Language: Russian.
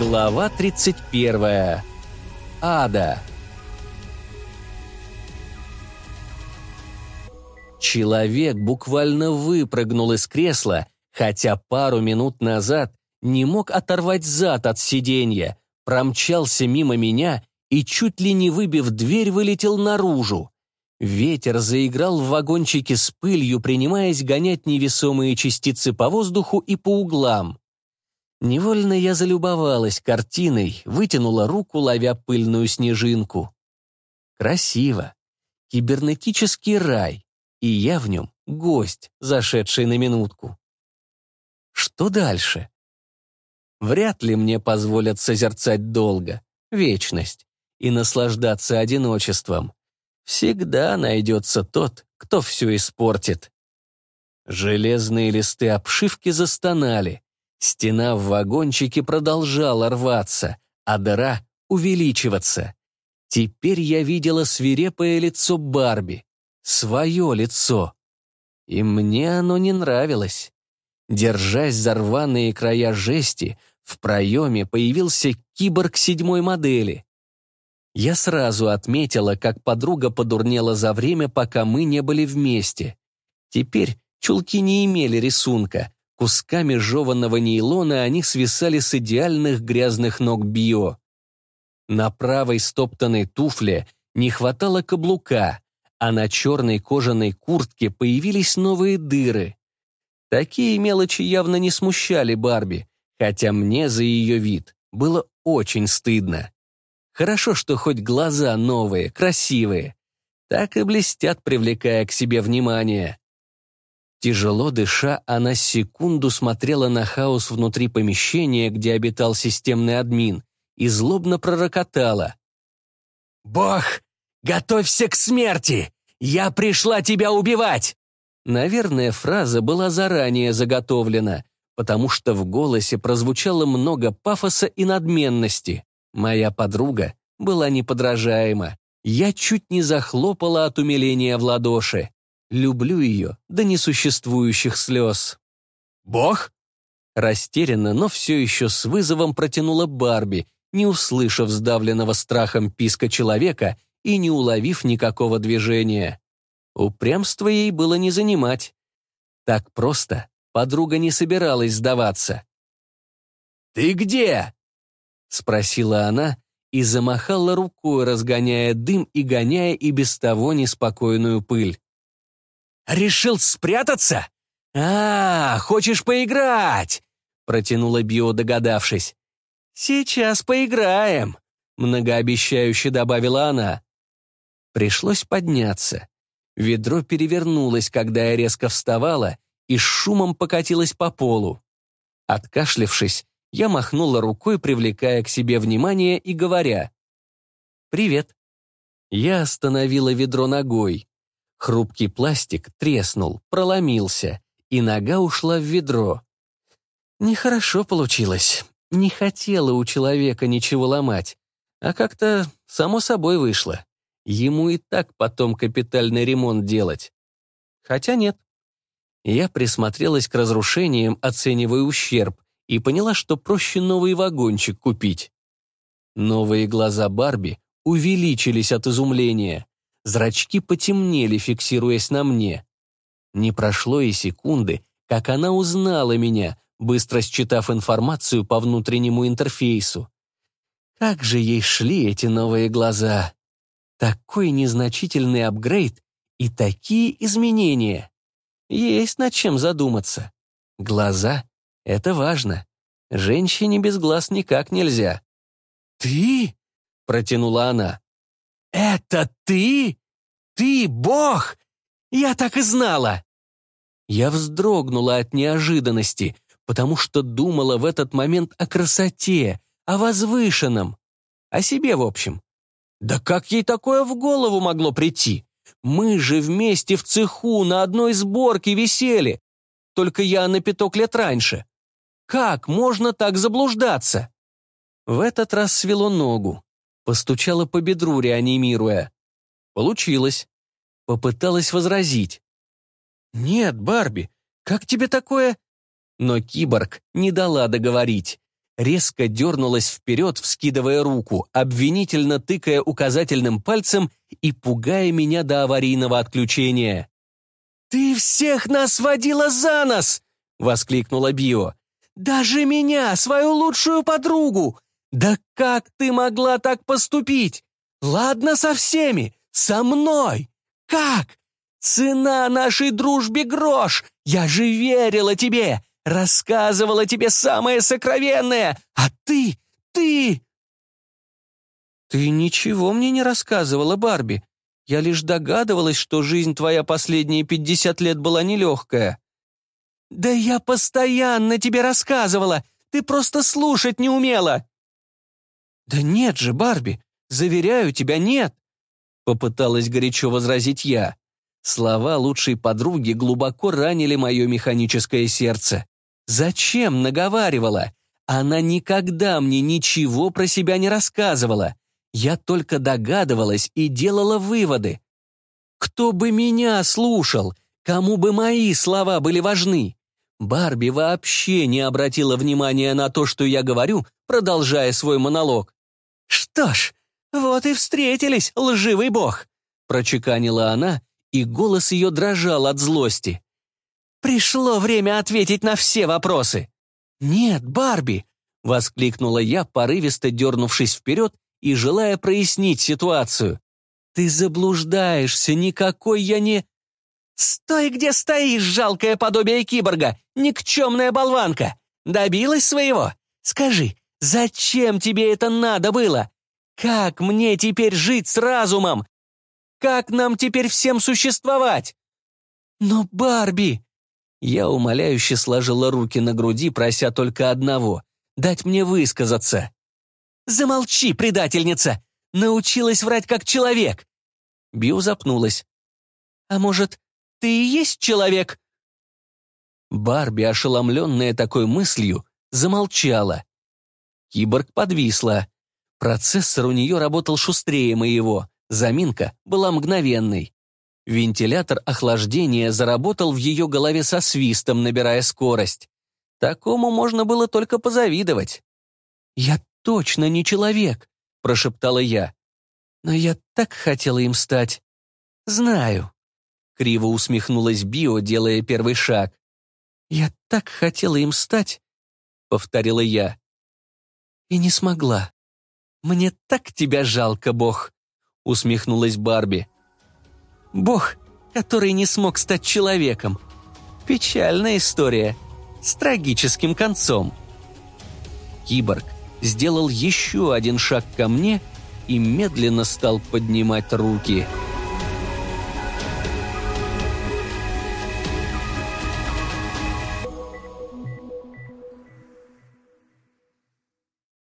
Глава 31. Ада. Человек буквально выпрыгнул из кресла, хотя пару минут назад не мог оторвать зад от сиденья, промчался мимо меня и, чуть ли не выбив дверь, вылетел наружу. Ветер заиграл в вагончике с пылью, принимаясь гонять невесомые частицы по воздуху и по углам. Невольно я залюбовалась картиной, вытянула руку, ловя пыльную снежинку. Красиво. Кибернетический рай. И я в нем гость, зашедший на минутку. Что дальше? Вряд ли мне позволят созерцать долго, вечность, и наслаждаться одиночеством. Всегда найдется тот, кто все испортит. Железные листы обшивки застонали. Стена в вагончике продолжала рваться, а дыра увеличиваться. Теперь я видела свирепое лицо Барби. Свое лицо. И мне оно не нравилось. Держась за рваные края жести, в проеме появился киборг седьмой модели. Я сразу отметила, как подруга подурнела за время, пока мы не были вместе. Теперь чулки не имели рисунка, Кусками жеванного нейлона они свисали с идеальных грязных ног Био. На правой стоптанной туфле не хватало каблука, а на черной кожаной куртке появились новые дыры. Такие мелочи явно не смущали Барби, хотя мне за ее вид было очень стыдно. Хорошо, что хоть глаза новые, красивые. Так и блестят, привлекая к себе внимание. Тяжело дыша, она секунду смотрела на хаос внутри помещения, где обитал системный админ, и злобно пророкотала. «Бог, готовься к смерти! Я пришла тебя убивать!» Наверное, фраза была заранее заготовлена, потому что в голосе прозвучало много пафоса и надменности. Моя подруга была неподражаема. Я чуть не захлопала от умиления в ладоши. Люблю ее до несуществующих слез. «Бог?» Растерянно, но все еще с вызовом протянула Барби, не услышав сдавленного страхом писка человека и не уловив никакого движения. Упрямство ей было не занимать. Так просто подруга не собиралась сдаваться. «Ты где?» — спросила она и замахала рукой, разгоняя дым и гоняя и без того неспокойную пыль. «Решил спрятаться? А, хочешь поиграть?» протянула Био, догадавшись. «Сейчас поиграем», многообещающе добавила она. Пришлось подняться. Ведро перевернулось, когда я резко вставала, и с шумом покатилось по полу. Откашлившись, я махнула рукой, привлекая к себе внимание и говоря «Привет». Я остановила ведро ногой. Хрупкий пластик треснул, проломился, и нога ушла в ведро. Нехорошо получилось. Не хотела у человека ничего ломать, а как-то само собой вышло. Ему и так потом капитальный ремонт делать. Хотя нет. Я присмотрелась к разрушениям, оценивая ущерб, и поняла, что проще новый вагончик купить. Новые глаза Барби увеличились от изумления. Зрачки потемнели, фиксируясь на мне. Не прошло и секунды, как она узнала меня, быстро считав информацию по внутреннему интерфейсу. Как же ей шли эти новые глаза! Такой незначительный апгрейд и такие изменения. Есть над чем задуматься. Глаза — это важно. Женщине без глаз никак нельзя. «Ты?» — протянула она. «Это ты? Ты бог? Я так и знала!» Я вздрогнула от неожиданности, потому что думала в этот момент о красоте, о возвышенном, о себе в общем. Да как ей такое в голову могло прийти? Мы же вместе в цеху на одной сборке висели, только я на пяток лет раньше. Как можно так заблуждаться? В этот раз свело ногу. Постучала по бедру, реанимируя. Получилось. Попыталась возразить. «Нет, Барби, как тебе такое?» Но киборг не дала договорить. резко дернулась вперед, вскидывая руку, обвинительно тыкая указательным пальцем и пугая меня до аварийного отключения. «Ты всех нас водила за нос!» — воскликнула Био. «Даже меня, свою лучшую подругу! Да как ты могла так поступить? Ладно со всеми, со мной! Как? Цена нашей дружбе грош! Я же верила тебе! Рассказывала тебе самое сокровенное! А ты, ты...» «Ты ничего мне не рассказывала, Барби. Я лишь догадывалась, что жизнь твоя последние пятьдесят лет была нелегкая». «Да я постоянно тебе рассказывала! Ты просто слушать не умела!» «Да нет же, Барби, заверяю тебя, нет!» Попыталась горячо возразить я. Слова лучшей подруги глубоко ранили мое механическое сердце. Зачем наговаривала? Она никогда мне ничего про себя не рассказывала. Я только догадывалась и делала выводы. Кто бы меня слушал? Кому бы мои слова были важны? Барби вообще не обратила внимания на то, что я говорю, продолжая свой монолог. «Что ж, вот и встретились, лживый бог!» прочеканила она, и голос ее дрожал от злости. «Пришло время ответить на все вопросы!» «Нет, Барби!» — воскликнула я, порывисто дернувшись вперед и желая прояснить ситуацию. «Ты заблуждаешься, никакой я не...» «Стой, где стоишь, жалкое подобие киборга, никчемная болванка! Добилась своего? Скажи, зачем тебе это надо было? Как мне теперь жить с разумом? Как нам теперь всем существовать?» «Но Барби...» Я умоляюще сложила руки на груди, прося только одного — дать мне высказаться. «Замолчи, предательница! Научилась врать как человек!» Био запнулась. «А может, ты и есть человек?» Барби, ошеломленная такой мыслью, замолчала. Киборг подвисла. Процессор у нее работал шустрее моего. Заминка была мгновенной. Вентилятор охлаждения заработал в ее голове со свистом, набирая скорость. Такому можно было только позавидовать. «Я точно не человек», — прошептала я. «Но я так хотела им стать». «Знаю», — криво усмехнулась Био, делая первый шаг. «Я так хотела им стать», — повторила я. «И не смогла. Мне так тебя жалко, Бог», — усмехнулась Барби. Бог, который не смог стать человеком. Печальная история, с трагическим концом. Киборг сделал еще один шаг ко мне и медленно стал поднимать руки –